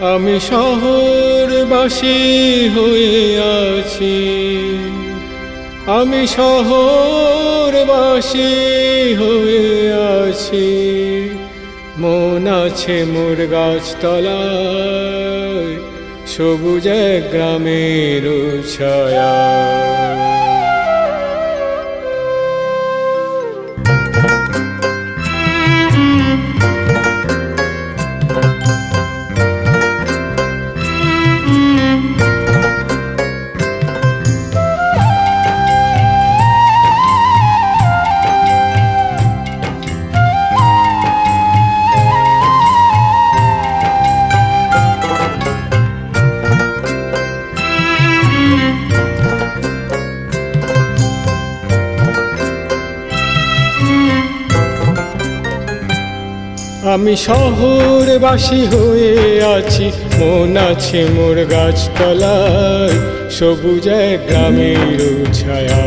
আমি শহরবাসী হয়ে আছি। আমি শহরবাসী হয়ে আছি। মন আছে মোর গাছতলায়, সবুজ গ্রামের ছায়া। আমি শহরবাসী হয়ে আছি। মন আছে মোর গাছতলায়, সবুজ গ্রামের ছায়া।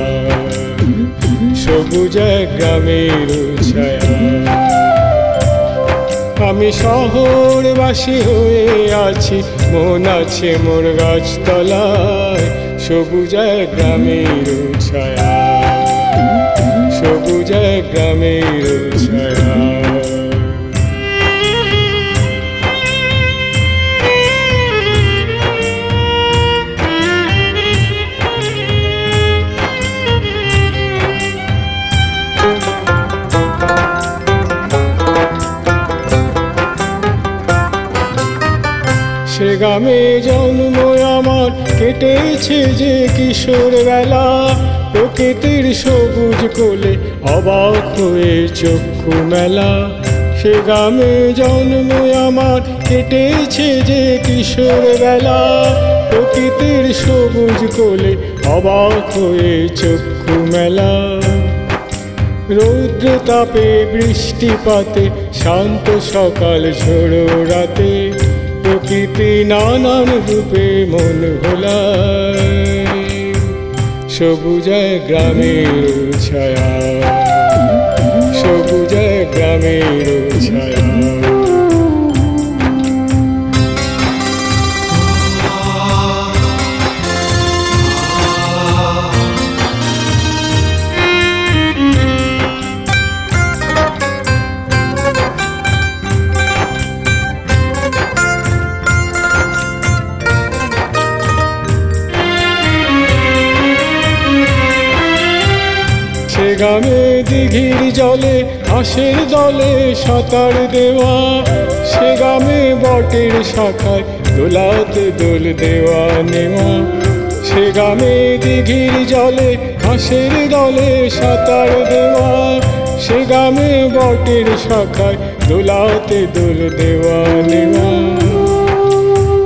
সবুজ গ্রামের ছায়া। আমি শহরবাসী হয়ে আছি। মন আছে মোর গাছতলায়, সবুজ গ্রামের ছায়া। সবুজ গ্রামের সে গ্রামে জন্ম আমার। কেটেছে যে কিশোর বেলা। প্রকৃতির সবুজ কোলে অবাক হয়ে চক্ষু মেলা। সে গ্রামে জন্ম আমার। কেটেছে যে কিশোর বেলা। প্রকৃতির সবুজ কোলে অবাক হয়ে চক্ষু মেলা। রৌদ্র তাপে বৃষ্টিপাতে শান্ত সকাল ঝোড়ো রাতে। প্রকৃতি নানান রূপে মন ভোলা সবুজ গ্রামের ছায়া। গ্রামে দিঘির জলে হাঁসের দলে সাঁতার দেওয়া। সে গ্রামে বটের শাখায় দোলাতে দোল দেওয়া নেওয়া। সে গ্রামে দিঘির জলে হাঁসের দলে সাঁতার দেওয়া। সে গ্রামে বটের শাখায় দোলাতে দোল দেওয়া নেওয়া।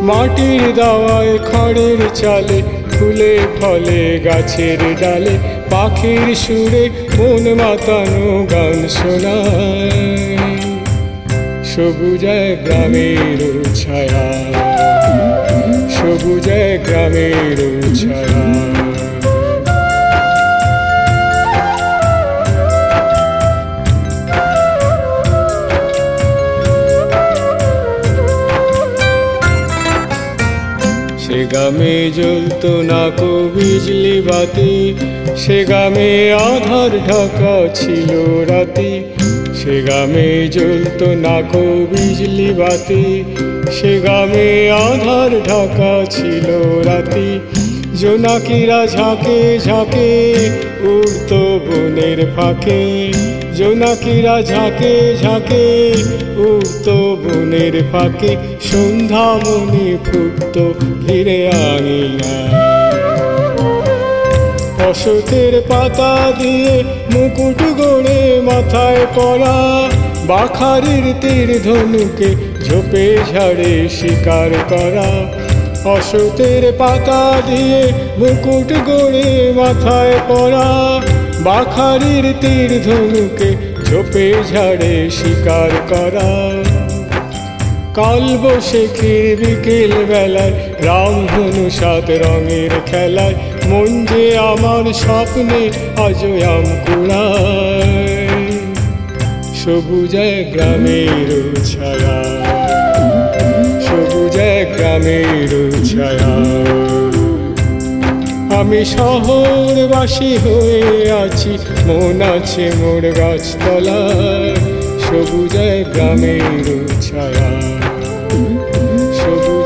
মাটির দাওয়ায় খড়ের চালে ফুলে ফলে গাছের ডালে, পাখির সুরে মন মাতানো গান শোনায়। সবুজ গ্রামের ছায়া, সবুজ গ্রামের ছায়া। গ্রামে জ্বলতো না কো বিজলি বাতি। সে গ্রামে আধার ঢাকা ছিল রাতি। সে গ্রামে জ্বলতো না কো বিজলি বাতি। সে গ্রামে আধার ঢাকা ছিল রাতি। জোনাকিরা ঝাঁকে ঝাঁকে উড়তো বনের ফাঁকে। জোনাকিরা ঝাঁকে ঝাঁকে উড়তো বনের ফাঁকে সন্ধ্যা মনে ফুটতো, ঘিরে আঙিনা। অশোকের পাতা দিয়ে মুকুট গড়ে মাথায় পড়া, বাখারির তীর ধনুকে ঝোপে ঝাড়ে শিকার করা। অশোকের পাতা দিয়ে মুকুট গড়ে মাথায় পরা বাখারির তীর ধনুকে ঝোপে ঝাড়ে শিকার করা। কাল বসেখির বিকেল বেলায় রামধনু সাত রঙের খেলায়, মন যে আমার স্বপ্নে আজয়াম কুড়ায়। সবুজ গ্রামের ছায়া, সবুজ গ্রামের ছায়া। আমি শহরবাসী হয়ে আছি। মন আছে মোর গাছতলায় সবুজ গ্রামের ছায়া। সবুজ